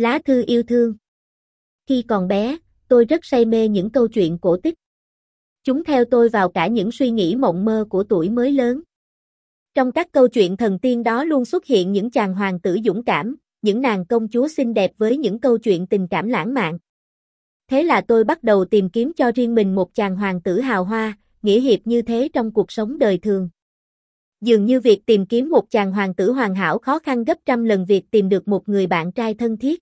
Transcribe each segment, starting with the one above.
Lá thư yêu thương. Khi còn bé, tôi rất say mê những câu chuyện cổ tích. Chúng theo tôi vào cả những suy nghĩ mộng mơ của tuổi mới lớn. Trong các câu chuyện thần tiên đó luôn xuất hiện những chàng hoàng tử dũng cảm, những nàng công chúa xinh đẹp với những câu chuyện tình cảm lãng mạn. Thế là tôi bắt đầu tìm kiếm cho riêng mình một chàng hoàng tử hào hoa, nghĩa hiệp như thế trong cuộc sống đời thường. Dường như việc tìm kiếm một chàng hoàng tử hoàn hảo khó khăn gấp trăm lần việc tìm được một người bạn trai thân thiết.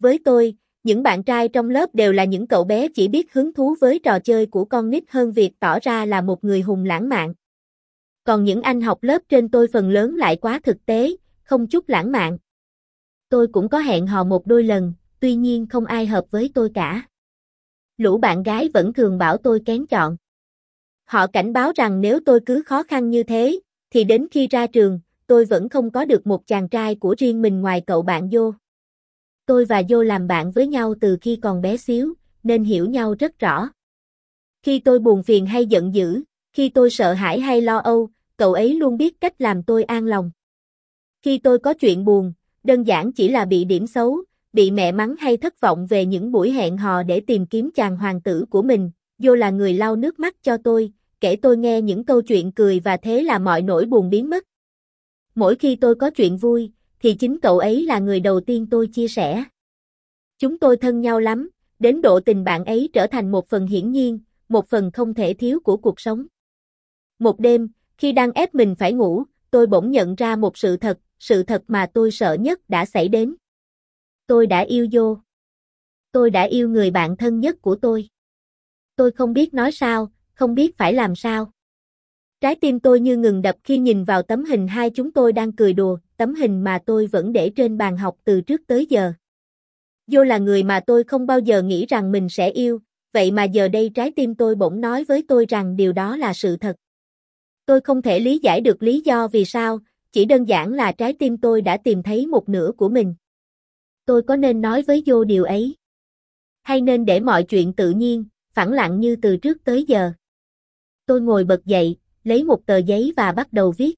Với tôi, những bạn trai trong lớp đều là những cậu bé chỉ biết hứng thú với trò chơi của con nít hơn việc tỏ ra là một người hùng lãng mạn. Còn những anh học lớp trên tôi phần lớn lại quá thực tế, không chút lãng mạn. Tôi cũng có hẹn hò một đôi lần, tuy nhiên không ai hợp với tôi cả. Lũ bạn gái vẫn thường bảo tôi kén chọn. Họ cảnh báo rằng nếu tôi cứ khó khăn như thế, thì đến khi ra trường, tôi vẫn không có được một chàng trai của riêng mình ngoài cậu bạn vô. Tôi và vô làm bạn với nhau từ khi còn bé xíu, nên hiểu nhau rất rõ. Khi tôi buồn phiền hay giận dữ, khi tôi sợ hãi hay lo âu, cậu ấy luôn biết cách làm tôi an lòng. Khi tôi có chuyện buồn, đơn giản chỉ là bị điểm xấu, bị mẹ mắng hay thất vọng về những buổi hẹn hò để tìm kiếm chàng hoàng tử của mình, vô là người lau nước mắt cho tôi, kể tôi nghe những câu chuyện cười và thế là mọi nỗi buồn biến mất. Mỗi khi tôi có chuyện vui, thì chính cậu ấy là người đầu tiên tôi chia sẻ. Chúng tôi thân nhau lắm, đến độ tình bạn ấy trở thành một phần hiển nhiên, một phần không thể thiếu của cuộc sống. Một đêm, khi đang ép mình phải ngủ, tôi bỗng nhận ra một sự thật, sự thật mà tôi sợ nhất đã xảy đến. Tôi đã yêu vô. Tôi đã yêu người bạn thân nhất của tôi. Tôi không biết nói sao, không biết phải làm sao. Trái tim tôi như ngừng đập khi nhìn vào tấm hình hai chúng tôi đang cười đùa, tấm hình mà tôi vẫn để trên bàn học từ trước tới giờ. Vô là người mà tôi không bao giờ nghĩ rằng mình sẽ yêu, vậy mà giờ đây trái tim tôi bỗng nói với tôi rằng điều đó là sự thật. Tôi không thể lý giải được lý do vì sao, chỉ đơn giản là trái tim tôi đã tìm thấy một nửa của mình. Tôi có nên nói với vô điều ấy? Hay nên để mọi chuyện tự nhiên, phẳng lặng như từ trước tới giờ? Tôi ngồi bật dậy, lấy một tờ giấy và bắt đầu viết.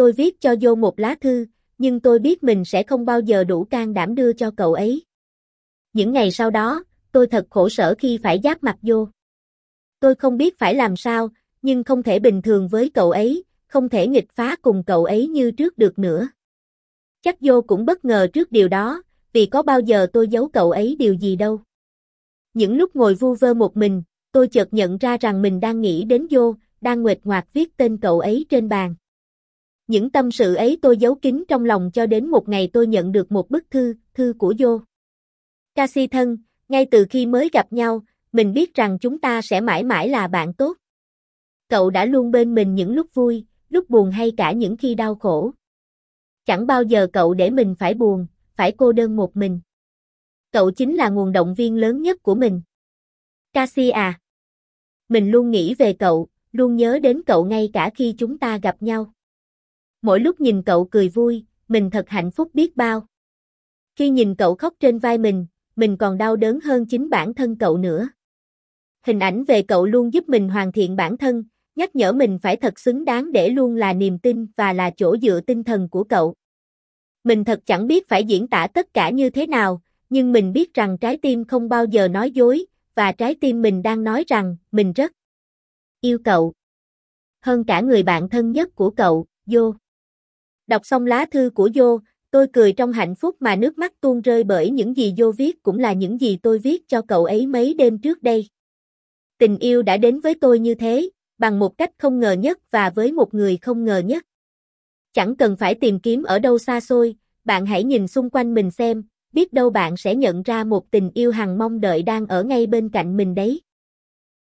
Tôi viết cho vô một lá thư, nhưng tôi biết mình sẽ không bao giờ đủ can đảm đưa cho cậu ấy. Những ngày sau đó, tôi thật khổ sở khi phải giáp mặt vô. Tôi không biết phải làm sao, nhưng không thể bình thường với cậu ấy, không thể nghịch phá cùng cậu ấy như trước được nữa. Chắc vô cũng bất ngờ trước điều đó, vì có bao giờ tôi giấu cậu ấy điều gì đâu. Những lúc ngồi vu vơ một mình, tôi chợt nhận ra rằng mình đang nghĩ đến vô, đang nguệt ngoạc viết tên cậu ấy trên bàn. Những tâm sự ấy tôi giấu kín trong lòng cho đến một ngày tôi nhận được một bức thư, thư của vô. Cassie thân, ngay từ khi mới gặp nhau, mình biết rằng chúng ta sẽ mãi mãi là bạn tốt. Cậu đã luôn bên mình những lúc vui, lúc buồn hay cả những khi đau khổ. Chẳng bao giờ cậu để mình phải buồn, phải cô đơn một mình. Cậu chính là nguồn động viên lớn nhất của mình. Cassie à. Mình luôn nghĩ về cậu, luôn nhớ đến cậu ngay cả khi chúng ta gặp nhau. Mỗi lúc nhìn cậu cười vui, mình thật hạnh phúc biết bao. Khi nhìn cậu khóc trên vai mình, mình còn đau đớn hơn chính bản thân cậu nữa. Hình ảnh về cậu luôn giúp mình hoàn thiện bản thân, nhắc nhở mình phải thật xứng đáng để luôn là niềm tin và là chỗ dựa tinh thần của cậu. Mình thật chẳng biết phải diễn tả tất cả như thế nào, nhưng mình biết rằng trái tim không bao giờ nói dối, và trái tim mình đang nói rằng mình rất yêu cậu. Hơn cả người bạn thân nhất của cậu, Vô. Đọc xong lá thư của Vô, tôi cười trong hạnh phúc mà nước mắt tuôn rơi bởi những gì Vô viết cũng là những gì tôi viết cho cậu ấy mấy đêm trước đây. Tình yêu đã đến với tôi như thế, bằng một cách không ngờ nhất và với một người không ngờ nhất. Chẳng cần phải tìm kiếm ở đâu xa xôi, bạn hãy nhìn xung quanh mình xem, biết đâu bạn sẽ nhận ra một tình yêu hằng mong đợi đang ở ngay bên cạnh mình đấy.